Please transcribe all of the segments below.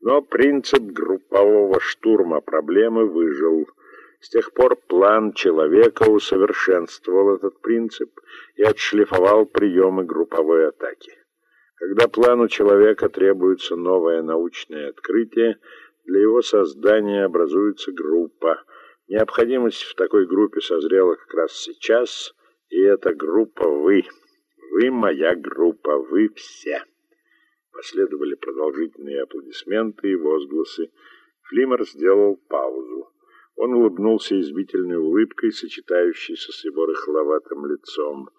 Но принцип группового штурма проблемы выжил. С тех пор план человека усовершенствовал этот принцип и отшлифовал приемы групповой атаки. Когда плану человека требуется новое научное открытие, для его создания образуется группа. Необходимость в такой группе созрела как раз сейчас, и эта группа вы. Вы моя группа, вы все. Последовали продолжительные аплодисменты и возгласы. Флимер сделал паузу. Он улыбнулся извительной улыбкой, сочетающейся с его рыхловатым лицом.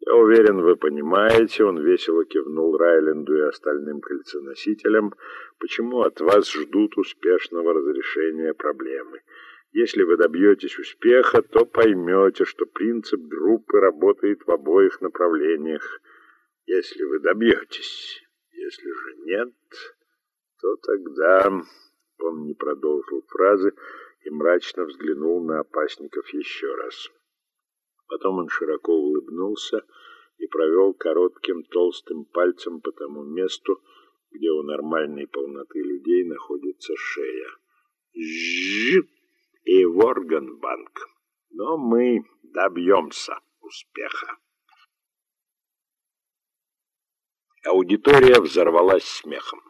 «Я уверен, вы понимаете», — он весело кивнул Райленду и остальным кольценосителям, «почему от вас ждут успешного разрешения проблемы. Если вы добьетесь успеха, то поймете, что принцип группы работает в обоих направлениях. Если вы добьетесь, если же нет, то тогда...» Он не продолжил фразы и мрачно взглянул на опасников еще раз. Потом он широко улыбнулся и провел коротким толстым пальцем по тому месту, где у нормальной полноты людей находится шея. Жжж! И в органбанк. Но мы добьемся успеха. Аудитория взорвалась смехом.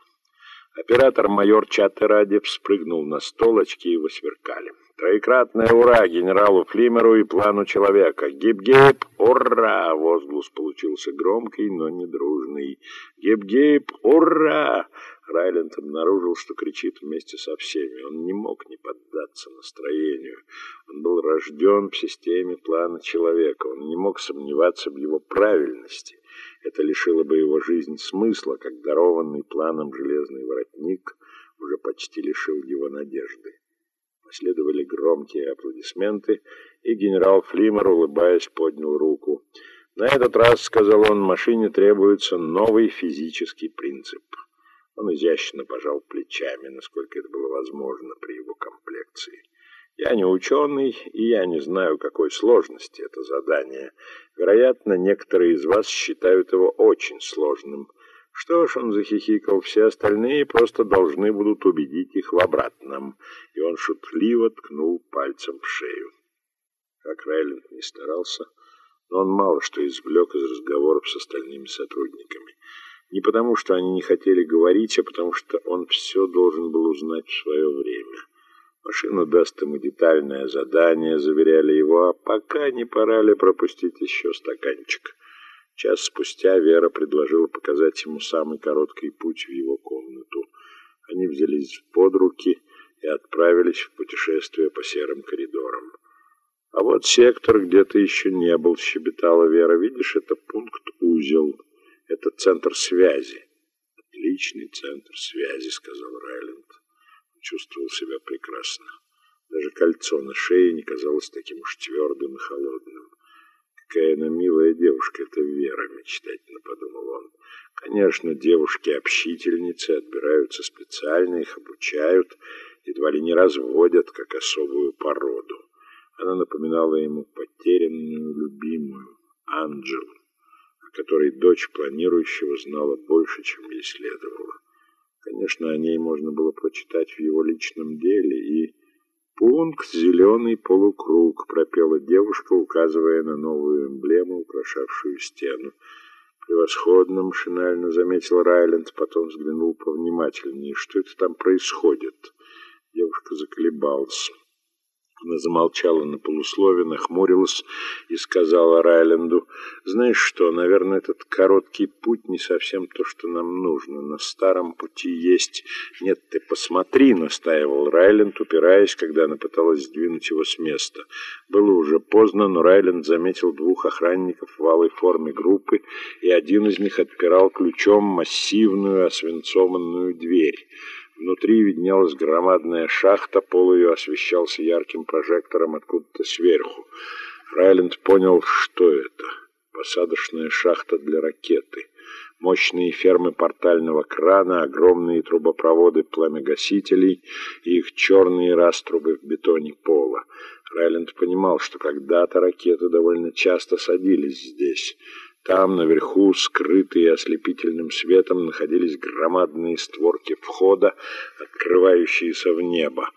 Оператор-майор Чаттеради спрыгнул на стол, очки его сверкали. Троекратное ура генералу Флимеру и плану человека. Гип-гип, ура! Возглас получился громкий, но не дружный. Гип-гип, ура! Райленд обнаружил, что кричит вместе со всеми. Он не мог не поддаться настроению. Он был рожден в системе плана человека. Он не мог сомневаться в его правильности. Это лишило бы его жизнь смысла, как дарованный планом железный воротник уже почти лишил его надежды. Последовали громкие аплодисменты, и генерал Флимер, улыбаясь, поднял руку. «На этот раз, — сказал он, — машине требуется новый физический принцип». Он изящно пожал плечами, насколько это было возможно при его комплекции. «Я не ученый, и я не знаю, какой сложности это задание. Вероятно, некоторые из вас считают его очень сложным». Что ж, он захихикал, все остальные просто должны будут убедить их в обратном. И он шутливо ткнул пальцем в шею. Как Райленд не старался, но он мало что извлек из разговоров с остальными сотрудниками. Не потому, что они не хотели говорить, а потому, что он все должен был узнать в свое время. Машина даст ему детальное задание, заверяли его, а пока не пора ли пропустить еще стаканчик. Час спустя Вера предложила показать ему самый короткий путь в его комнату. Они взялись под руки и отправились в путешествие по серым коридорам. «А вот сектор где-то еще не был», — щебетала Вера. «Видишь, это пункт узел. Это центр связи». «Отличный центр связи», — сказал чувствовал себя прекрасно. Даже кольцо на шее не казалось таким уж твердым и холодным. Какая она милая девушка, это Вера, мечтательно подумал он. Конечно, девушки-общительницы отбираются специально, их обучают, едва ли не разводят, как особую породу. Она напоминала ему потерянную любимую, Анджелу, о которой дочь планирующего знала больше, чем ей следовало. Конечно, о ней можно было прочитать в его личном деле и «Пункт «Зеленый полукруг», — пропела девушка, указывая на новую эмблему, украшавшую стену. «Превосходно», — машинально заметил Райленд, потом взглянул повнимательнее. «Что это там происходит?» Девушка заколебалась. Она замолчала на полуслове, нахмурилась и сказала Райленду, «Знаешь что, наверное, этот короткий путь не совсем то, что нам нужно. На старом пути есть...» «Нет, ты посмотри», — настаивал Райленд, упираясь, когда она пыталась сдвинуть его с места. Было уже поздно, но Райленд заметил двух охранников в алой форме группы, и один из них отпирал ключом массивную освинцованную дверь. Внутри виднелась громадная шахта, пол ее освещался ярким прожектором откуда-то сверху. Райленд понял, что это. Посадочная шахта для ракеты. Мощные фермы портального крана, огромные трубопроводы пламегасителей и их черные раструбы в бетоне пола. Райленд понимал, что когда-то ракеты довольно часто садились здесь. Там, наверху, скрытые ослепительным светом, находились громадные створки входа, открывающиеся в небо.